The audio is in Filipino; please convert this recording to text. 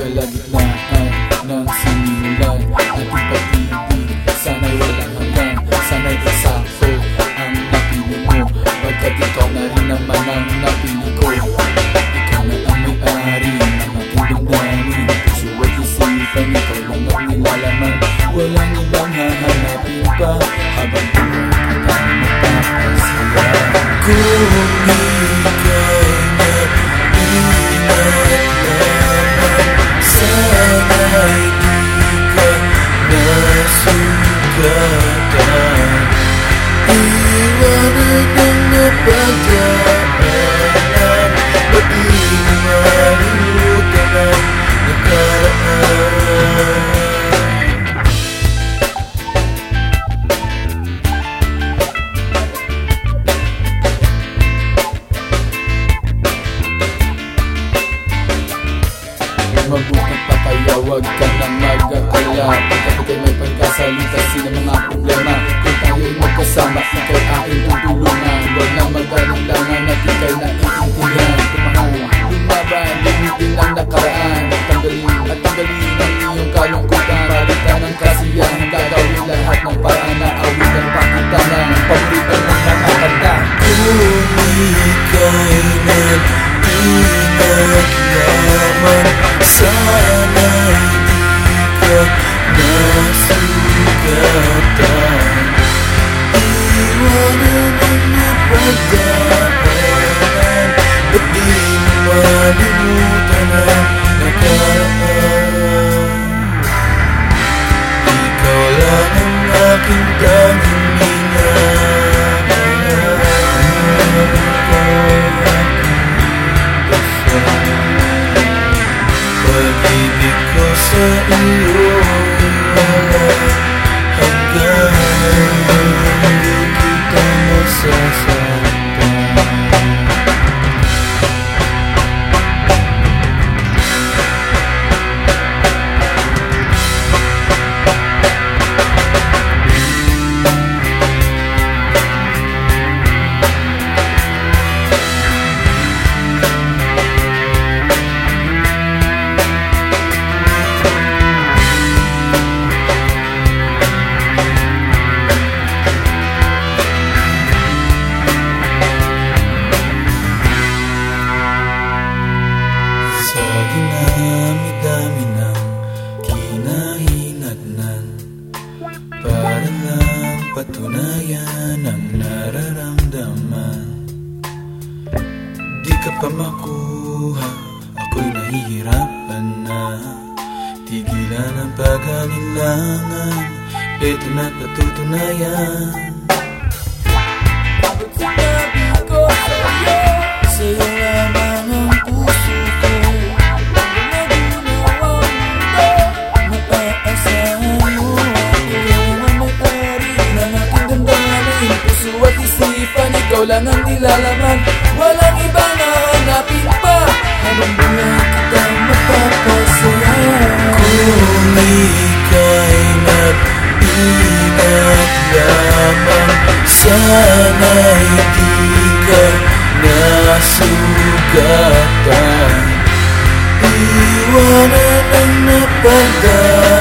Kalagitnaan ng sinimulan Ating pag-ibig Sana'y walang hanggan Sana'y pasako ang napili mo Pagkat ikaw na rin naman ang napili ko Ikaw na ang may-ari ng ating damdamin Puso at isipan Ikaw lang ang nilalaman Walang ibang hahanapin pa Habang kita magpapasaya Kung Ba't di malimutan ang nakaraan pa kaya wag ka nang mag-alala Pagkat ika'y may pagkasalita sila mga problema. Kung tayo'y magkasama, ika'y aking tutulungan Huwag na mag-alilangan at ika'y naiintindihan. Tumahal, lumaban, limitin ang nakaraan. Tanggalin at tanggalin ang iyong kalungkutan. Palitan ng kasiyahan, gagawin lahat ng paraan na awitan pakitanan Paborito ng mga kanta Kung ika'y nag-ingat naman Sana'y di ka nasugatan Iwanan ang napagdaanan Ba't di mo malimutan ang nakaraan Ikaw lang ang aking tanging Pag-ibig ko sa iyo wala hanggan Hindi patunayan ang nararamdaman. Di ka pa makuha, ako'y nahihirapan na. Tigilan ang pag-alilangan, ito na't patutunayan nilalaman. Walang ibang hahanapin pa. Habang buhay kita magpapasaya. Kung ika'y nag-ingat lamang Sana'y di ka nasugatan. Iwanan ang napagdaanan